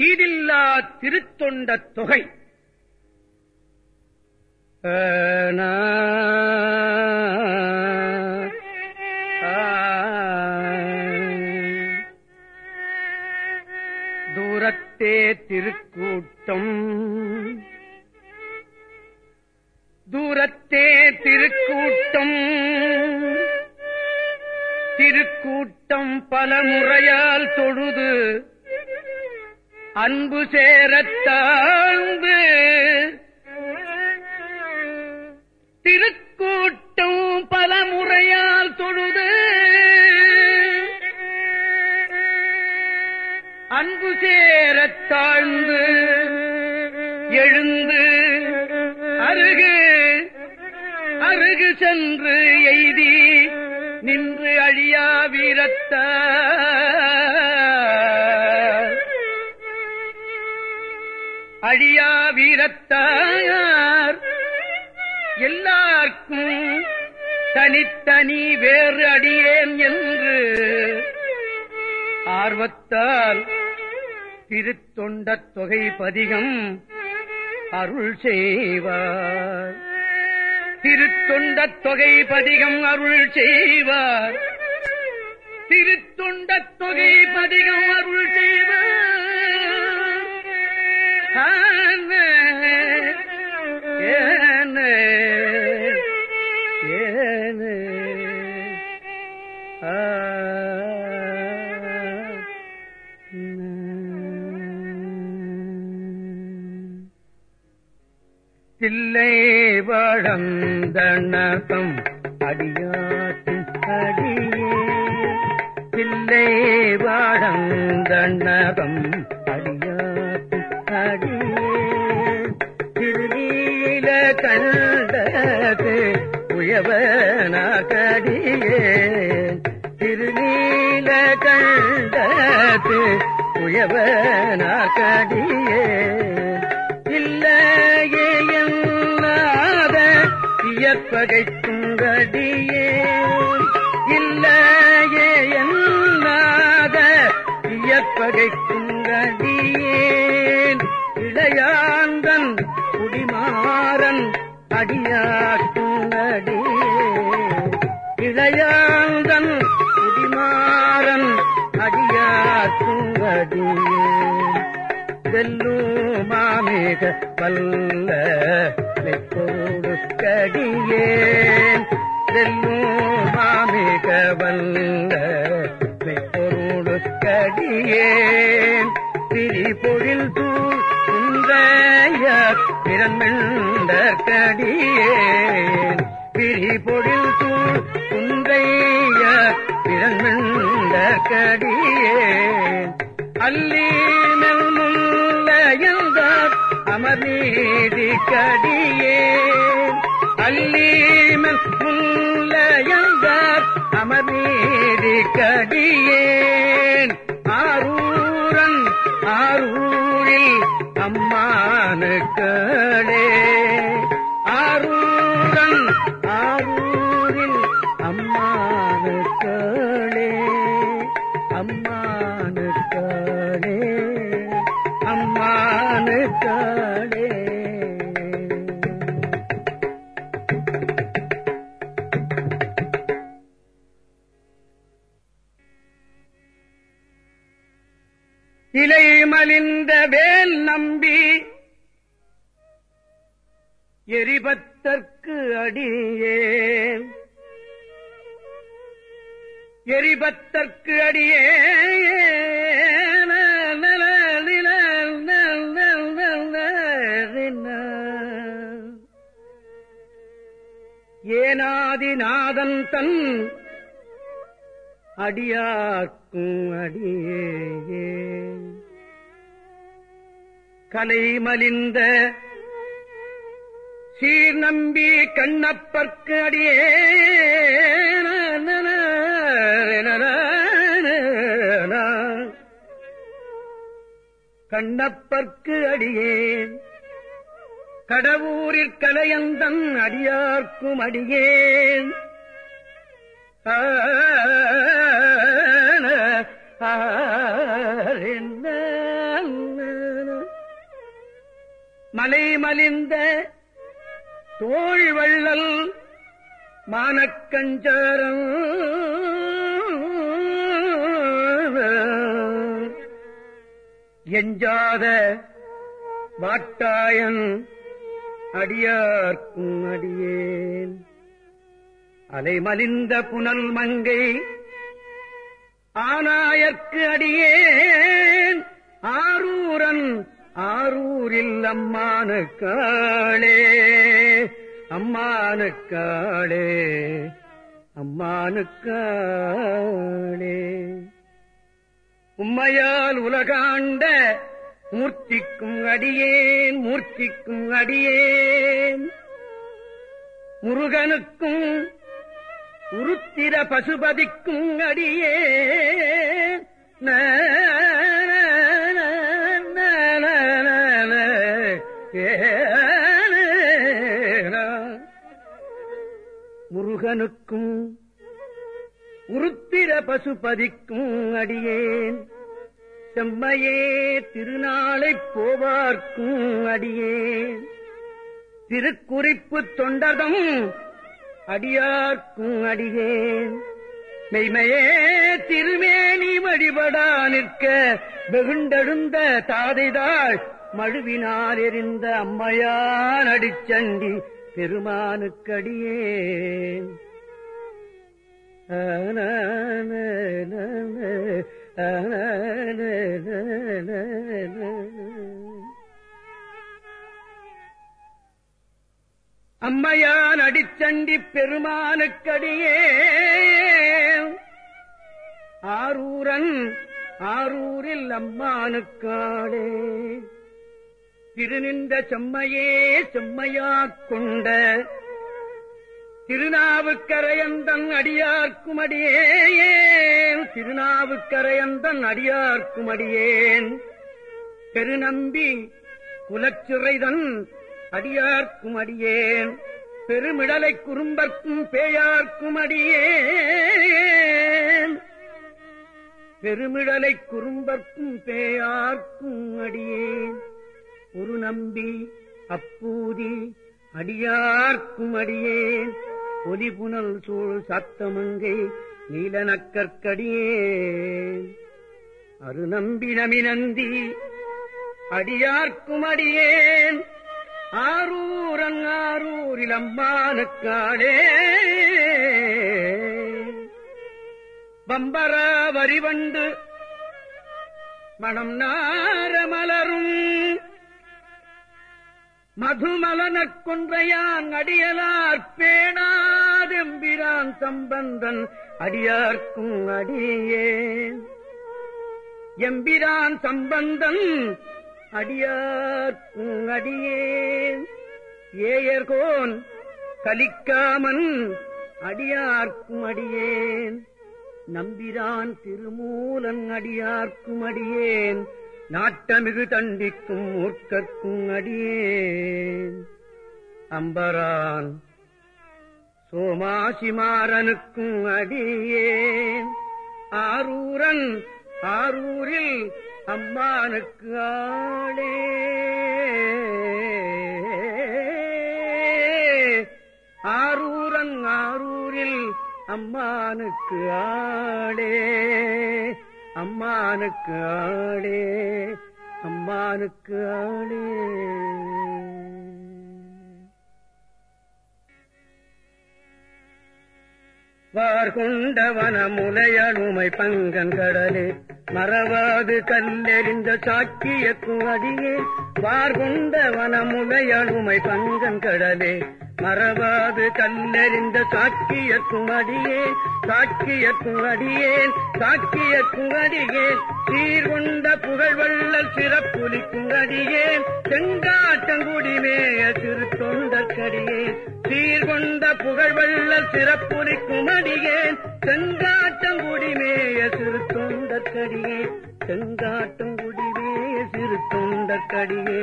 தீதில்லா திருத்தொண்ட தொகை. தூரத்தே திருக்கூட்டம். தூரத்தே திருக்கூட்டம். திருக்கூட்டம் பல முறையால் தொழுது. அன்பு சேரத்தாழ்ந்து திருக்கூட்டம் பல முறையால் தொழுது அன்பு சேரத்தாழ்ந்து எழுந்து அருகு அருகு சென்று எய்தி நின்று அழியா வீரத்தார். அழியா வீரத்தாயார். எல்லாருக்கும் தனித்தனி வேறு அடியேன் என்று ஆர்வத்தால் திருத்தொண்ட தொகை பதிகம் அருள் செய்வார். திருத்தொண்ட தொகை பதிகம் அருள் செய்வார். திருத்தொண்ட தொகை பதிகம் அருள் செய்வார். ஆன, ஏன, ஏன, ஆ, தில்லை வழந்தனகம் அடியாற்றின் அடியே. தில்லை வழந்தனகம் அடியாற்றின் திருநீல கண்டது உயவனாகடியே. திருநீல கண்டது உயவனாகடியே. இல்லையே இயற்பகை துங்கடியே அடியாடி இளையாந்தன் குடிமாறன் அடியாக்குங்கடியே வெல்லும் மாமேக பல்ல மெப்போடு கடியேன் வெல்லும் மாமேக வல்ல மெப்பொருடு திரி பொழில் தூ பிறன்மெண்ட கடியேன். பிரிபொழில் தூள் குன்றைய பிறன்மெண்ட கடியேன். அல்லீனல் முல்லையந்தார் அமர் நீதி கடியே அல்லீமல் முல்லையந்தார் அமர் நீதி கடியேன். ஆரூரன் ஆரூரில் அம்மானுக்களே ஆரூரன் ஆரூரில் அம்மானுக்களே அம்மா எரிபத்தற்கு அடியே. ஏனாதிநாதன் தன் அடியாக்கும் அடியே கலை மலிந்த சீர் நம்பி கண்ணப்பர்க்கு அடியே. கண்ணப்பர்க்கு அடியேன். கடவுரிற் கலையந்தன் அடியார்க்கும் அடியேன். மலை மலிந்த தோள் வள்ளல் மானக்கஞ்சரம் எஞ்சாத மாட்டாயன் அடியார்க்கும் அடியேன். அலைமலிந்த புனல் மங்கை ஆனாயற்கு அடியேன். ஆரூரன் ஆரூரில் அம்மானுக்காளே அம்மானுக்காளே அம்மானுக்காளே உம்மையால் உலகாண்ட மூர்த்திக்கும் அடியேன் மூர்த்திக்கும் அடியேன். முருகனுக்கும் உருத்திர பசுபதிக்கும் அடியே முருகனுக்கும் உருத்திர பசுபதிக்கும் அடியேன். செம்மையே திருநாளை போவார்க்கும் அடியே. திருக்குறிப்பு தொண்டதம் அடியார்க்கும் அடியேன் மெய்மையே திருமேனி வழிபடா நிற்க வெகுண்டெழுந்த தாதைதாள் மழுவினால் எரிந்த அம்மையான் அடிச்சண்டி பெருமானுக்கடியேன் அம்மையான் அடிச்சண்டி பெருமானுக்கடியே. ஆரூரன் ஆரூரில் அம்மானுக்காடே. திருநின்ற செம்மையே செம்மையாக் கொண்ட திருநாவுக்கரையந்தன் அடியார்க்கும் அடியேன் திருநாவுக்கரையந்தன் அடியார்க்கும் அடியேன் பெருநம்பி குலச்சிறைதன் அடியார்க்கும் அடியேன் பெருமிடலை குறும்பர்க்கும் பேயார்க்கும் அடியேன் பெருமிடலை குறும்பர்க்கும் பேயார்க்கும் அடியேன் ஒரு நம்பி அப்பூதி அடியார்க்கும் அடியேன் ஒலிபுனல் சூழ் சத்தமங்கை நீலனக்கற்கடியேன் அருநம்பி நமினந்தி அடியார்க்கும் அடியேன் ஆரூரன் ஆரூரில் அம்மானுக்காடே பம்பரா வரிவண்டு மணம் நார மலரும். மதுமலனக் கொன்றையான் அடியலார் பேணாதெம்பிரான் சம்பந்தன் அடியார்க்கும் அடியே. எம்பிரான் சம்பந்தன் அடியார்க்கும் அடியேன் ஏயர்கோன் கலிக்காமன் அடியார்க்கும் அடியேன். நம்பிரான் திருமூலன் அடியார்க்கும் அடியேன். நாட்டமிகு தண்டிக்கும் மூர்க்கற்கும் அடியே. அம்பரான் சோமாசிமாறனுக்கும் அடியேன் ஆரூரன் ஆரூரில் அம்மானுக்கு ஆளே. ஆரூரன் ஆரூரில் அம்மானுக்கு ஆளே. அம்மானுக்கு ஆளே அம்மானுக்கு ஆளே. வார்கொண்டவன முலையணுமை பங்கன் கடலே மறவாது கல்லெறிந்த சாக்கியக்கும் அடியே. வார்கொண்டவன முலையணுமை பங்கன் கடலே மறவாது கண்ணறிந்த சாக்கியக்கும் குமடியேன் சாக்கியக்கும் குமடியேன் சாக்கியக்கும் குமடியேன் சீர்கொண்ட புகழ்வள்ளல் சிறப்புலி அடியேன் செங்காட்டங்குடிமேய சிறு தொண்டற்கடியேன் சீர்கொண்ட புகழ்வள்ளல் சிறப்புலி குமடியேன் செங்காட்டங்குடிமேய சிறு தொண்டற்கடியேன் செங்காட்டங்குடி குடிமேய சிறு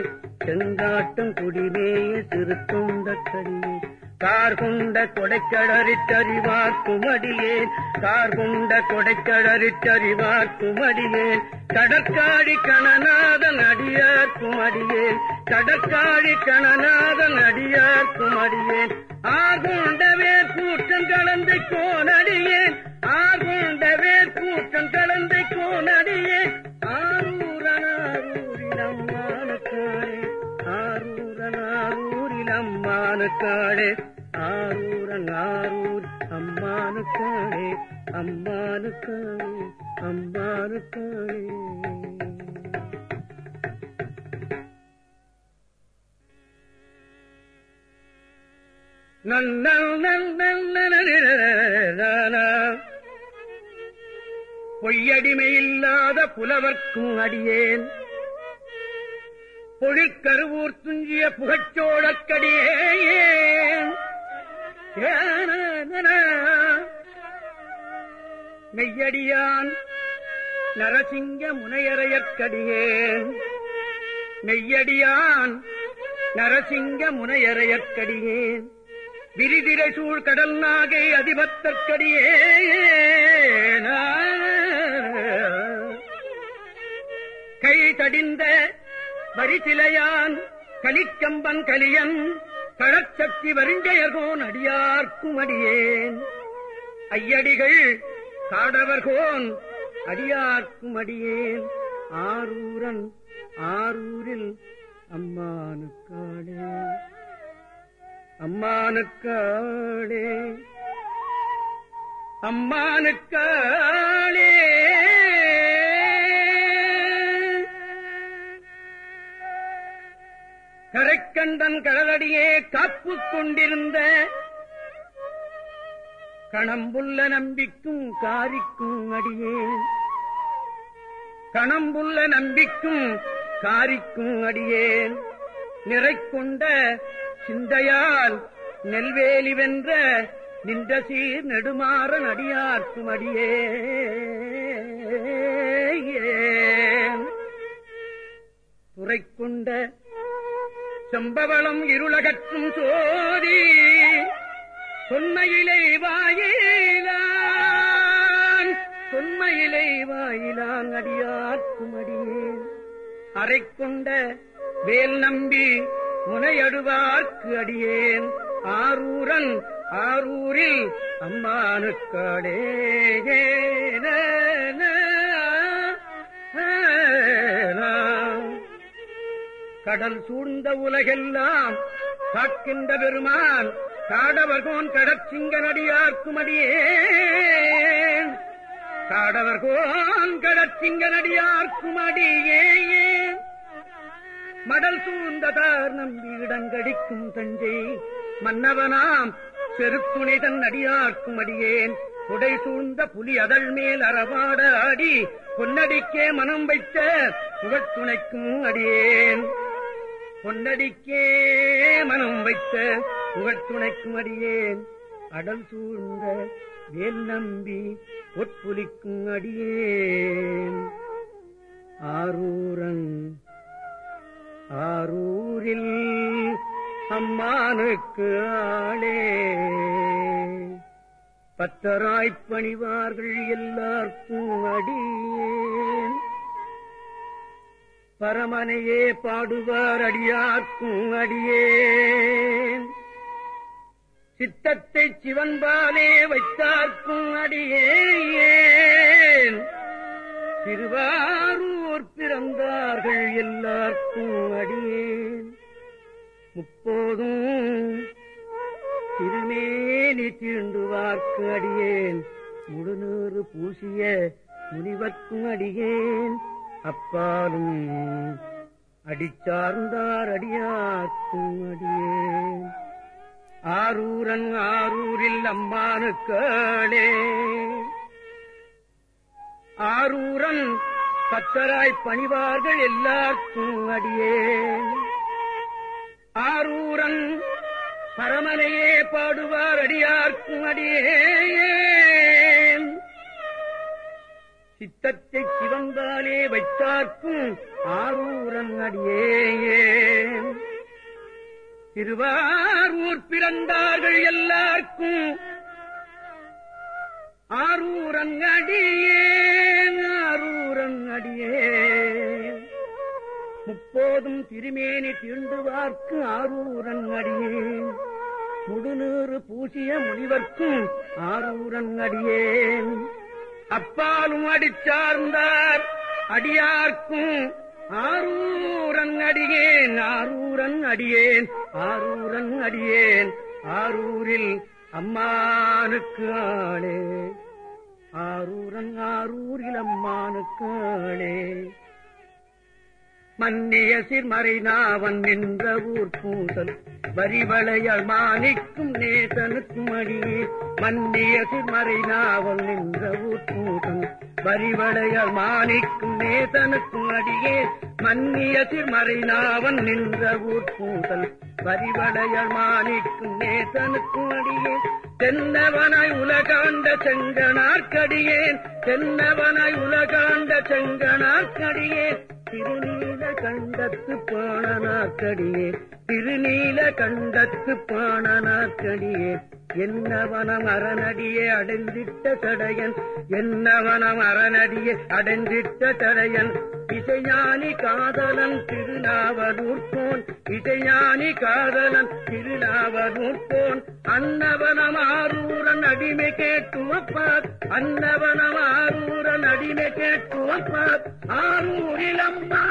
செங்காட்டும் குடிமேய சிறு தொண்டற்கடியே கார் கொண்ட கொடைக்கடறிற்றறிவார்க்கும் அடியேன் கார் கொண்ட கொடைக்கடறிற்றறிவார்க்கும் அடியேன் கடற்காடி கணநாதன் அடியார் அடியேன் கடற்காடி கணநாதன் அடியார் அடியேன் ஆர்கொண்டவே கூட்டம் கலந்து கோனடியேன் ஆர்கொண்டவே கூட்டம் கலந்து கோனடியேன். ஆரூரனாரூரிலம்மானுக்காளே ஆரூரனாரூரிலம்மானுக்காளே ஆரூரன் ஆரூர் அம்மானுக்காளே அம்மானுக்காளே பொய்யடிமை இல்லாத புலவர்க்கும் அடியேன். பொழிற்கருவூர் துஞ்சிய புகச்சோழக்கடியேன் மெய்யடியான் நரசிங்க முனையறையற்கடியேன். மெய்யடியான் நரசிங்க முனையறையற்கடியேன். விரிதிரை சூழ் கடல் நாகை அதிபத்தற்கடியே கை தடிந்த வரிசிலையான் கலிக்கம்பன் கலியன் கழச்சக்தி வருஞ்சயர்கோன் அடியார்க்கும் அடியேன் ஐயடிகள் காடவர்கோன் அடியார்க்கும் அடியேன் ஆரூரன் ஆரூரில் அம்மானுக்காடே அம்மானுக்காளே. அம்மானுக்காளே. கரைக்கண்டன் கடலடியே காப்பு கொண்டிருந்த கணம்புள்ள நம்பிக்கும் காரிக்கும் அடியேன் கணம்புள்ள நம்பிக்கும் காரிக்கும் அடியேன் நிறை கொண்ட சிந்தையால் நெல்வேலி வென்ற நின்ற சீர் நெடுமாற நடியார்க்கும் அடியே. கொண்ட செம்பவளம் இருளகற்றும் சோதி தொன்மையிலை வாயிலான் தொன்மையிலை வாயிலான் அடியார்க்கும் அறை கொண்ட வேல் நம்பி முனையடுவார்க்கு அடியேன் ஆரூரன் ஆரூரில் அம்மானுக்காடே. கடல் சூழ்ந்த உலகெல்லாம் காக்கின்ற பெருமான் காடவர்கோன் கடற்சிங்க நடியார்க்கும் அடியேன் காடவர்கோன் கடற்சிங்க நடியார்க்கும் அடியேன் மடல் சூழ்ந்ததார் நம்பி இடங்கடிக்கும் தஞ்சை. மன்னவனாம் செருத்துணை தன் அடியார்க்கும் அடியேன் குடை சூழ்ந்த புலி அதழ் மேல் அறவாட ஆடி பொன்னடிக்கே மனம் வைத்த புகத்துணைக்கும் அடியேன். பொன்னடிக்கே மனம் வைத்த புகழ்த்துணைக்கும் அடியேன் அடல் சூழ்ந்த வேல் நம்பி பொற்புலிக்கும் அடியேன். ஆரூரன் ஆரூரில் அம்மானுக்கு ஆளே. பத்தராய்ப் பணிவார்கள் எல்லார்க்கும் அடியேன். பரமனையே பாடுவார் அடியார்க்கும் அடியேன் சித்தத்தை சிவன்பாலே வைத்தார்க்கும் அடியேன் திருவாரூர் பிறந்தார்கள் எல்லார்க்கும் அடியேன் முப்போதும் திருமேனி தீண்டுவார்க்கு அடியேன். முழுநூறு பூசிய முனிவர்க்கும் அடியேன். அப்பாலும் அடிச்சார்ந்தார் அடியாக்கும் அடியே. ஆரூரன் ஆரூரில் அம்மானுக்களே ஆரூரன் பத்தராய் பணிவார்கள் எல்லாருக்கும் அடியே. ஆரூரன் பரமனையே பாடுவார் அடியார்க்கும் அடியே. சித்தத்தை சிவந்தாலே வைத்தார்க்கும் ஆரூரன் அடியேன் திருவாரூர் பிறந்தார்கள் எல்லாருக்கும் ஆரூரன் அடியேன் ஆரூரன் அடியேன் முப்போதும் திருமேனி தீண்டுவார்க்கு ஆரூரன் அடியேன் முடுநூறு பூசிய முனிவர்க்கும் ஆரூரன் அடியேன். அப்பாலும் அடிச்சார்ந்தார். அடியார்க்கும் ஆரூரன் அடியேன் ஆரூரன் அடியேன் ஆரூரன் அடியேன் ஆரூரில் அம்மானுக்கு ஆளே. ஆரூரன் ஆரூரில் அம்மானுக்கு ஆளே. மன்னிய சிர்மறை நாவன் நின்ற ஊர் பூசல் வரிவளையால் மாணிக்கும் நேசனுக்கும் அடியே. மன்னிய சிர்மறை நாவல் நின்ற ஊர் பூசல் வரிவளையால் மாணிக்கும் நேசனுக்கும் அடியே. மன்னிய சிர்மறை நாவன் நின்ற ஊர் பூசல் வரிவளையால் மாணிக்கும் நேசனுக்கும் அடியே. தென்னவனாய் உலகாண்ட செங்கனார்க்கடியேன். தென்னவனாய் உலகாண்ட செங்கனார்க்கடியேன். திருநீல கண்டத்து பாணனாக்கடியே. திருநீல கண்டத்து பாணனாக்கடியே. என்னவனம் அரணடியே அடைந்திட்ட தடையன் என்னவனம் அரணடியே அடைந்திட்ட தடையன் இசைஞானி காதலன் திருநாவலூர்போன் இசைஞானி காதலன் திருநாவலூர்போன் அன்னவனமாரூரன் அடிமை கேட்டுவப்பார். அன்னவனமாரூரன் அடிமை கேட்டுவப்பார். ஆரூரிலம்மா